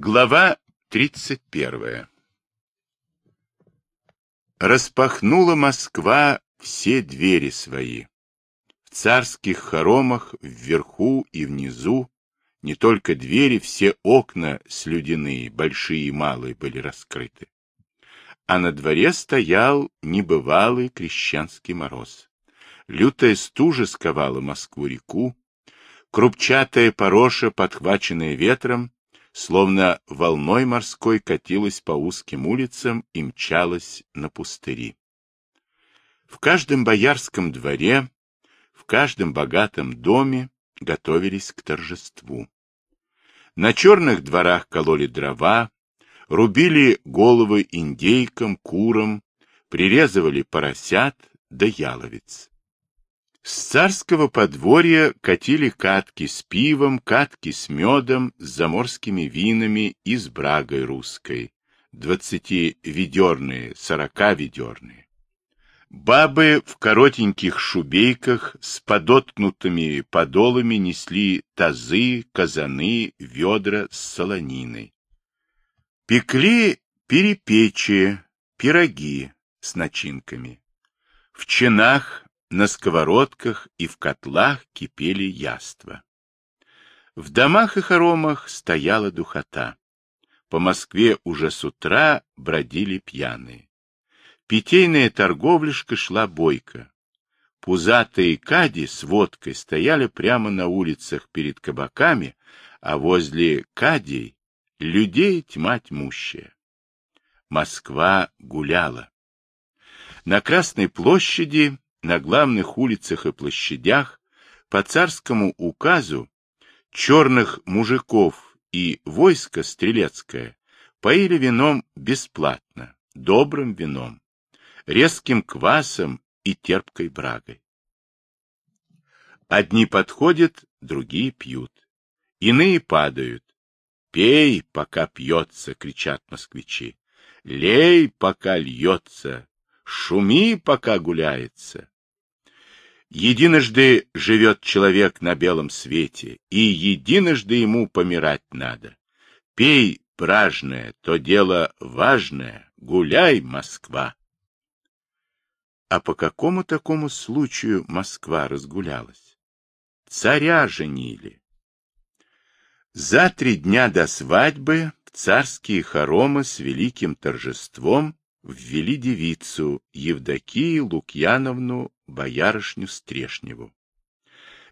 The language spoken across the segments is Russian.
Глава 31. Распахнула Москва все двери свои. В царских хоромах вверху и внизу не только двери, все окна слюдяные, большие и малые, были раскрыты. А на дворе стоял небывалый крещенский мороз. Лютая стужа сковала Москву-реку, крупчатая пороша, подхваченная ветром, словно волной морской катилась по узким улицам и мчалась на пустыри. В каждом боярском дворе, в каждом богатом доме готовились к торжеству. На черных дворах кололи дрова, рубили головы индейкам, курам, прирезывали поросят да яловиц. С царского подворья катили катки с пивом, катки с медом, с заморскими винами и с брагой русской, двадцативедерные, сороковедерные. Бабы в коротеньких шубейках с подоткнутыми подолами несли тазы, казаны, ведра с солониной. Пекли перепечи, пироги с начинками. В чинах на сковородках и в котлах кипели яства. В домах и хоромах стояла духота. По Москве уже с утра бродили пьяные. Питейная торговляшка шла бойко. Пузатые кади с водкой стояли прямо на улицах перед кабаками, а возле кадей людей тьма тьмущая. Москва гуляла. На Красной площади на главных улицах и площадях по царскому указу черных мужиков и войско стрелецкое поили вином бесплатно, добрым вином, резким квасом и терпкой брагой. Одни подходят, другие пьют, иные падают. «Пей, пока пьется!» — кричат москвичи. «Лей, пока льется!» Шуми, пока гуляется. Единожды живет человек на белом свете, и единожды ему помирать надо. Пей, пражное, то дело важное, гуляй, Москва. А по какому такому случаю Москва разгулялась? Царя женили. За три дня до свадьбы в царские хоромы с великим торжеством ввели девицу Евдокию Лукьяновну, боярышню Стрешневу.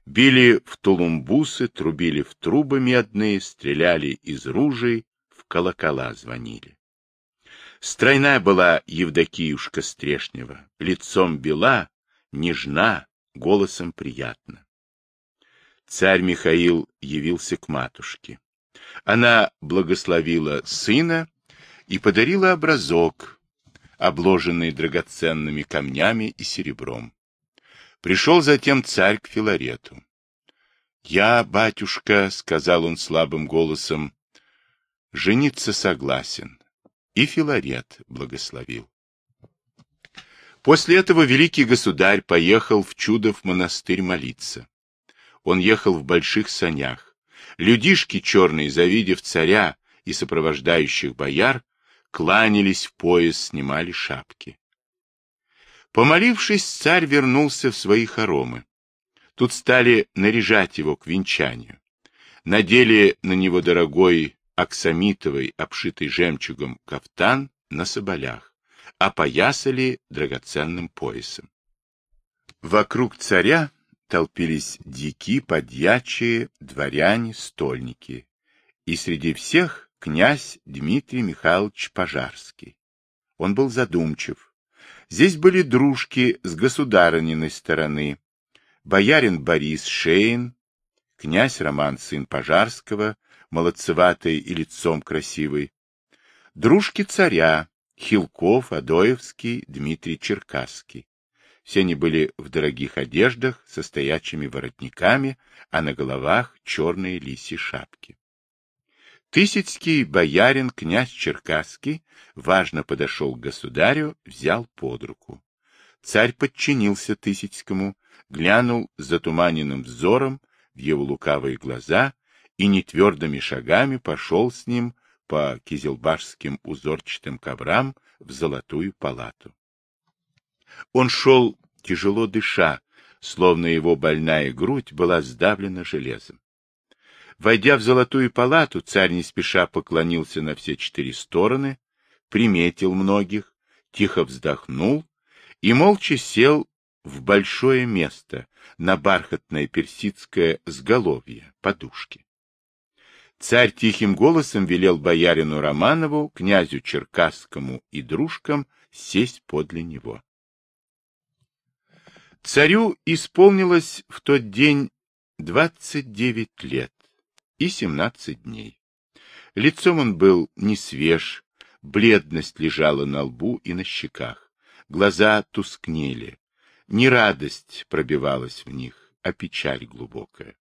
Били в тулумбусы, трубили в трубы медные, стреляли из ружей, в колокола звонили. Стройная была Евдокиюшка Стрешнева, лицом бела, нежна, голосом приятно. Царь Михаил явился к матушке. Она благословила сына и подарила образок, обложенный драгоценными камнями и серебром. Пришел затем царь к Филарету. — Я, батюшка, — сказал он слабым голосом, — жениться согласен. И Филарет благословил. После этого великий государь поехал в Чудов монастырь молиться. Он ехал в больших санях. Людишки черные, завидев царя и сопровождающих бояр, кланялись в пояс, снимали шапки. Помолившись, царь вернулся в свои хоромы. Тут стали наряжать его к венчанию. Надели на него дорогой аксамитовый, обшитый жемчугом, кафтан на соболях, опоясали драгоценным поясом. Вокруг царя толпились дики, подьячие, дворяне, стольники. И среди всех князь Дмитрий Михайлович Пожарский. Он был задумчив. Здесь были дружки с государыниной стороны. Боярин Борис Шейн, князь Роман, сын Пожарского, молодцеватый и лицом красивый. Дружки царя, Хилков, Адоевский, Дмитрий Черкасский. Все они были в дорогих одеждах, со стоячими воротниками, а на головах черные лисьи шапки. Тысяцкий боярин князь Черкасский важно подошел к государю, взял под руку. Царь подчинился Тысяцкому, глянул затуманенным взором в его лукавые глаза и нетвердыми шагами пошел с ним по кизелбашским узорчатым коврам в золотую палату. Он шел, тяжело дыша, словно его больная грудь была сдавлена железом. Войдя в золотую палату, царь не спеша поклонился на все четыре стороны, приметил многих, тихо вздохнул и молча сел в большое место на бархатное персидское сголовье, подушки. Царь тихим голосом велел боярину Романову, князю Черкасскому и дружкам сесть подле него. Царю исполнилось в тот день двадцать девять лет и семнадцать дней. Лицом он был не свеж, бледность лежала на лбу и на щеках, глаза тускнели, не радость пробивалась в них, а печаль глубокая.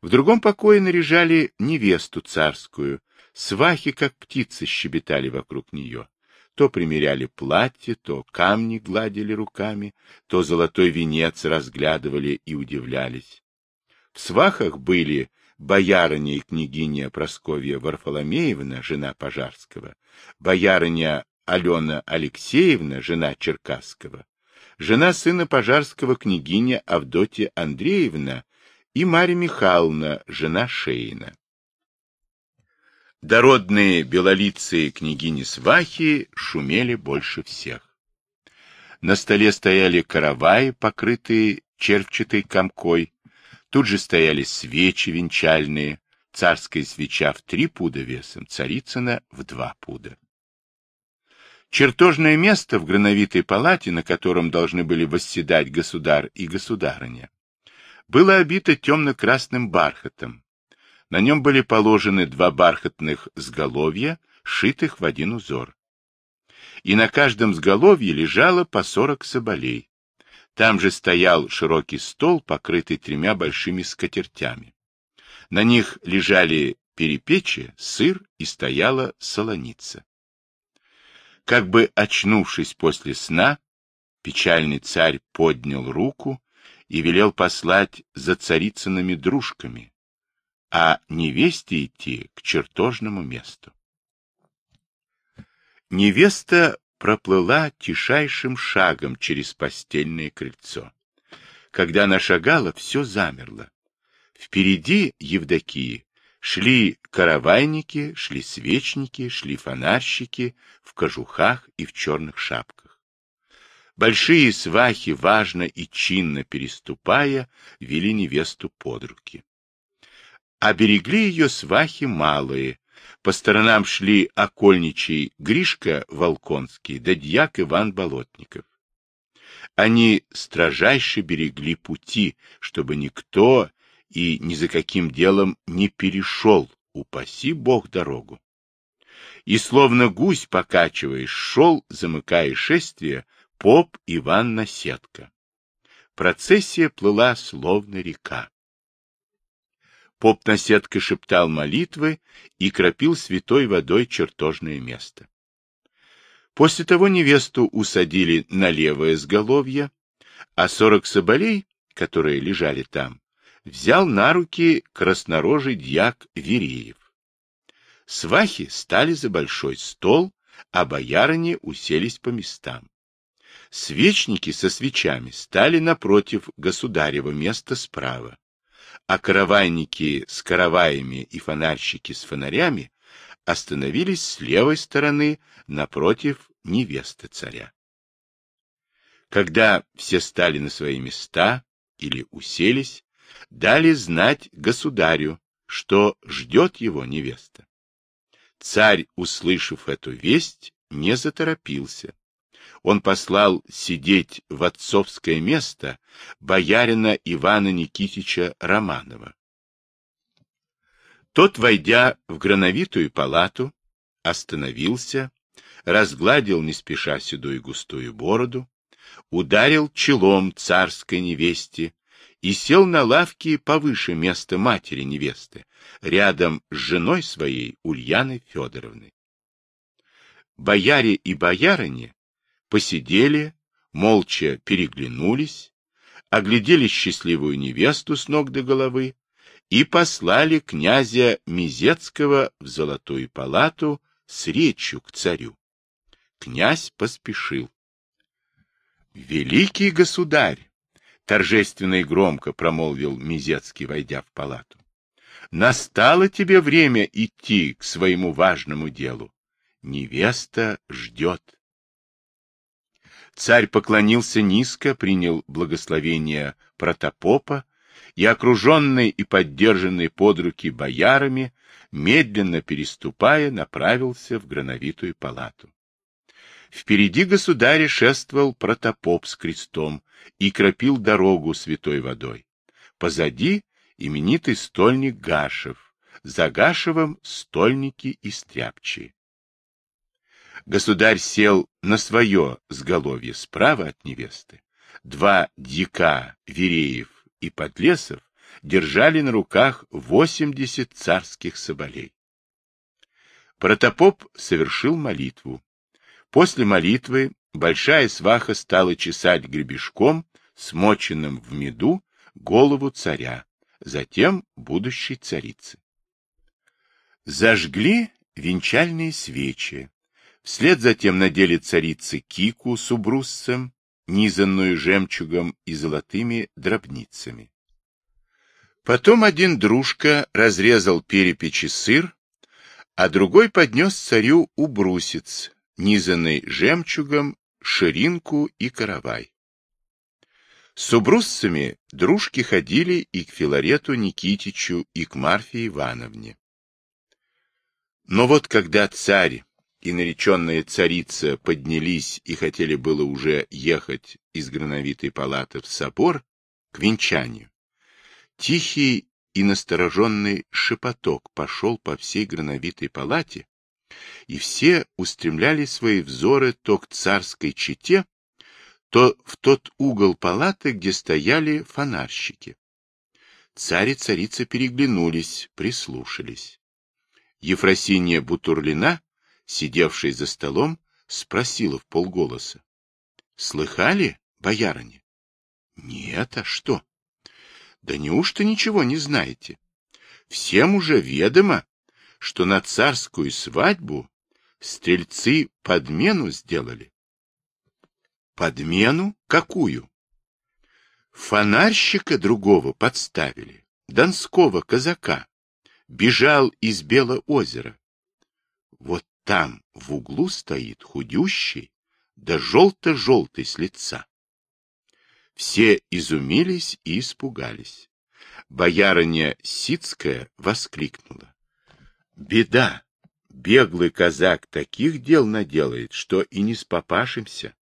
В другом покое наряжали невесту царскую, свахи, как птицы, щебетали вокруг нее. То примеряли платье, то камни гладили руками, то золотой венец разглядывали и удивлялись. В свахах были боярыня и княгиня Просковья Варфоломеевна, жена Пожарского, боярыня Алена Алексеевна, жена Черкасского, жена сына Пожарского княгиня Авдотья Андреевна и Марья Михайловна, жена Шейна. Дородные белолицые княгини Свахи шумели больше всех. На столе стояли караваи, покрытые червчатой комкой. Тут же стояли свечи венчальные, царская свеча в три пуда весом, царицына в два пуда. Чертожное место в грановитой палате, на котором должны были восседать государь и государыня, было обито темно-красным бархатом, на нем были положены два бархатных сголовья, шитых в один узор. И на каждом сголовье лежало по сорок соболей. Там же стоял широкий стол, покрытый тремя большими скатертями. На них лежали перепечи, сыр и стояла солоница. Как бы очнувшись после сна, печальный царь поднял руку и велел послать за царицынами дружками, а невесте идти к чертожному месту. Невеста проплыла тишайшим шагом через постельное крыльцо. Когда она шагала, все замерло. Впереди Евдокии шли каравайники, шли свечники, шли фонарщики в кожухах и в черных шапках. Большие свахи, важно и чинно переступая, вели невесту под руки а берегли ее свахи малые. По сторонам шли окольничий Гришка Волконский да дьяк Иван Болотников. Они строжайше берегли пути, чтобы никто и ни за каким делом не перешел, упаси бог дорогу. И словно гусь, покачиваясь, шел, замыкая шествие, поп Иван Насетка. Процессия плыла словно река. Поп наседкой шептал молитвы и кропил святой водой чертожное место. После того невесту усадили на левое сголовье, а сорок соболей, которые лежали там, взял на руки краснорожий дьяк Вереев. Свахи стали за большой стол, а боярыни уселись по местам. Свечники со свечами стали напротив государева места справа, а каравайники с караваями и фонарщики с фонарями остановились с левой стороны напротив невесты царя. Когда все стали на свои места или уселись, дали знать государю, что ждет его невеста. Царь, услышав эту весть, не заторопился, он послал сидеть в отцовское место боярина Ивана Никитича Романова. Тот, войдя в грановитую палату, остановился, разгладил не спеша седую густую бороду, ударил челом царской невесте и сел на лавке повыше места матери невесты, рядом с женой своей Ульяной Федоровной. Бояре и боярыне посидели, молча переглянулись, оглядели счастливую невесту с ног до головы и послали князя Мизецкого в Золотую палату с речью к царю. Князь поспешил. «Великий государь!» — торжественно и громко промолвил Мизецкий, войдя в палату. «Настало тебе время идти к своему важному делу. Невеста ждет». Царь поклонился низко, принял благословение протопопа и, окруженный и поддержанный под руки боярами, медленно переступая, направился в грановитую палату. Впереди государя шествовал протопоп с крестом и кропил дорогу святой водой. Позади именитый стольник Гашев, за Гашевым стольники и стряпчие. Государь сел на свое сголовье справа от невесты. Два дика, Вереев и Подлесов держали на руках восемьдесят царских соболей. Протопоп совершил молитву. После молитвы большая сваха стала чесать гребешком, смоченным в меду, голову царя, затем будущей царицы. Зажгли венчальные свечи. Вслед затем надели царицы кику с убруссом, низанную жемчугом и золотыми дробницами. Потом один дружка разрезал перепечи сыр, а другой поднес царю убрусец, низанный жемчугом, ширинку и каравай. С убруссами дружки ходили и к Филарету Никитичу, и к Марфе Ивановне. Но вот когда царь и нареченная царица поднялись и хотели было уже ехать из грановитой палаты в собор к венчанию, тихий и настороженный шепоток пошел по всей грановитой палате, и все устремляли свои взоры то к царской чете, то в тот угол палаты, где стояли фонарщики. Царь и царица переглянулись, прислушались. Ефросинья Бутурлина сидевший за столом, спросила в полголоса. — Слыхали, боярыня? — Нет, а что? — Да неужто ничего не знаете? Всем уже ведомо, что на царскую свадьбу стрельцы подмену сделали. — Подмену? Какую? Фонарщика другого подставили, донского казака. Бежал из Белоозера. Вот там в углу стоит худющий, да желто-желтый с лица. Все изумились и испугались. Боярыня Сицкая воскликнула. Беда! Беглый казак таких дел наделает, что и не спопашимся.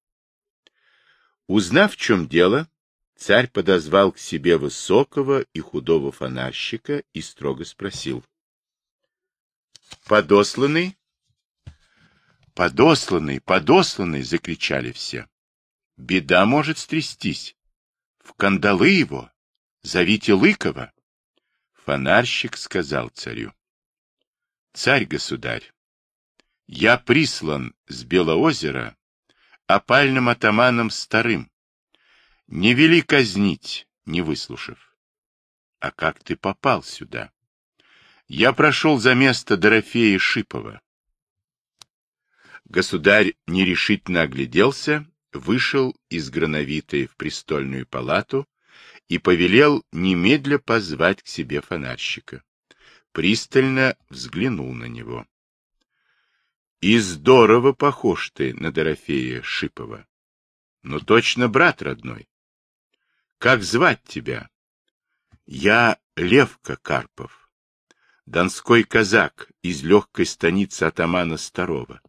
Узнав, в чем дело, царь подозвал к себе высокого и худого фонарщика и строго спросил. — Подосланный «Подосланный, подосланный!» — закричали все. «Беда может стрястись. В кандалы его! Зовите Лыкова!» Фонарщик сказал царю. «Царь-государь, я прислан с Белоозера опальным атаманом старым. Не вели казнить, не выслушав. А как ты попал сюда? Я прошел за место Дорофея Шипова. Государь нерешительно огляделся, вышел из грановитой в престольную палату и повелел немедля позвать к себе фонарщика. Пристально взглянул на него. — И здорово похож ты на Дорофея Шипова. Ну, точно брат родной. Как звать тебя? Я Левка Карпов, донской казак из легкой станицы атамана Старова.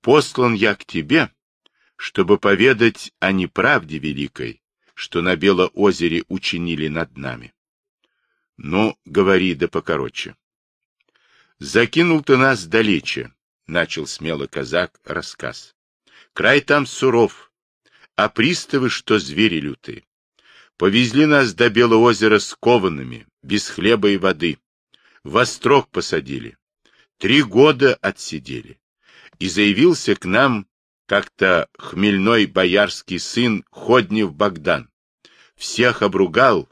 Послан я к тебе, чтобы поведать о неправде великой, что на Белоозере учинили над нами. Ну, говори да покороче. Закинул ты нас далече, — начал смело казак рассказ. Край там суров, а приставы, что звери лютые. Повезли нас до Белоозера скованными, без хлеба и воды. В острог посадили. Три года отсидели и заявился к нам как-то хмельной боярский сын Ходнев Богдан. Всех обругал,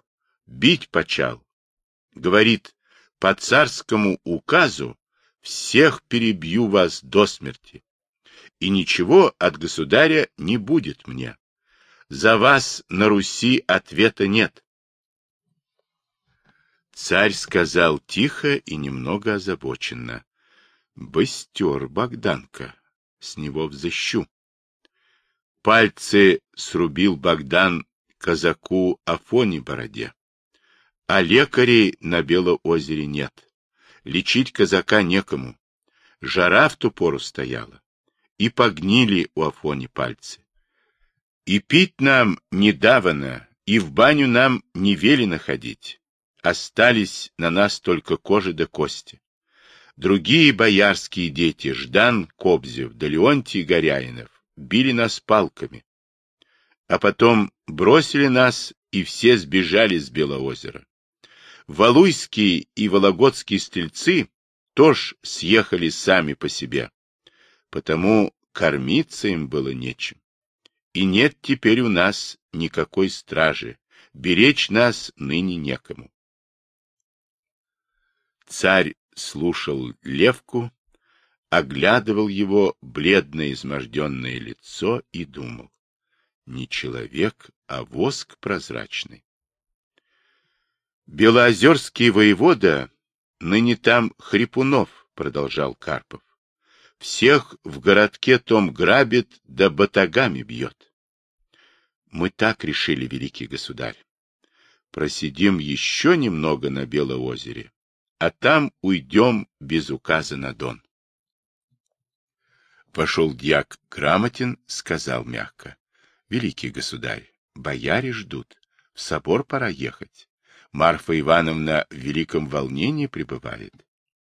бить почал. Говорит, по царскому указу всех перебью вас до смерти. И ничего от государя не будет мне. За вас на Руси ответа нет. Царь сказал тихо и немного озабоченно. Быстер, Богданка, с него взыщу. Пальцы срубил Богдан казаку Афоне бороде. А лекарей на Белоозере нет. Лечить казака некому. Жара в ту пору стояла. И погнили у Афони пальцы. И пить нам не давано, и в баню нам не велено ходить. Остались на нас только кожа да кости. Другие боярские дети, Ждан Кобзев да Леонтий Горяинов, били нас палками. А потом бросили нас, и все сбежали с Белоозера. Валуйские и вологодские стрельцы тоже съехали сами по себе, потому кормиться им было нечем. И нет теперь у нас никакой стражи, беречь нас ныне некому. Царь слушал Левку, оглядывал его бледное изможденное лицо и думал. Не человек, а воск прозрачный. Белоозерский воевода, ныне там Хрипунов, продолжал Карпов. Всех в городке том грабит, да батагами бьет. Мы так решили, великий государь. Просидим еще немного на Белоозере, а там уйдем без указа на Дон. Пошел дьяк Грамотин, сказал мягко. — Великий государь, бояре ждут, в собор пора ехать. Марфа Ивановна в великом волнении пребывает.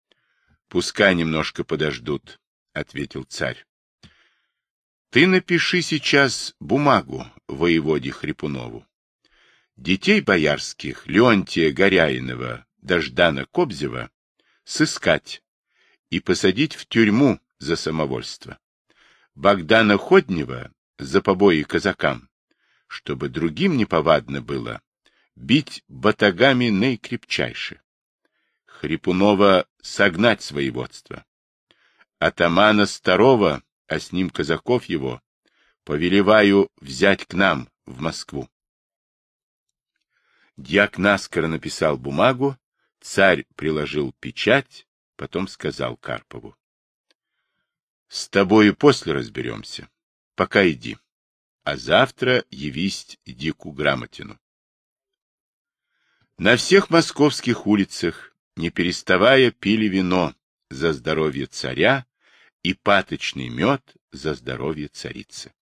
— Пускай немножко подождут, — ответил царь. — Ты напиши сейчас бумагу воеводе Хрипунову. Детей боярских Леонтия Горяинова Дождана Кобзева сыскать и посадить в тюрьму за самовольство. Богдана Ходнева за побои казакам, чтобы другим неповадно было бить батагами наикрепчайше. Хрипунова согнать своеводство. Атамана Старого, а с ним казаков его, повелеваю взять к нам в Москву. Дьяк наскоро написал бумагу Царь приложил печать, потом сказал Карпову. — С тобою после разберемся. Пока иди. А завтра явись Дику Грамотину. На всех московских улицах, не переставая, пили вино за здоровье царя и паточный мед за здоровье царицы.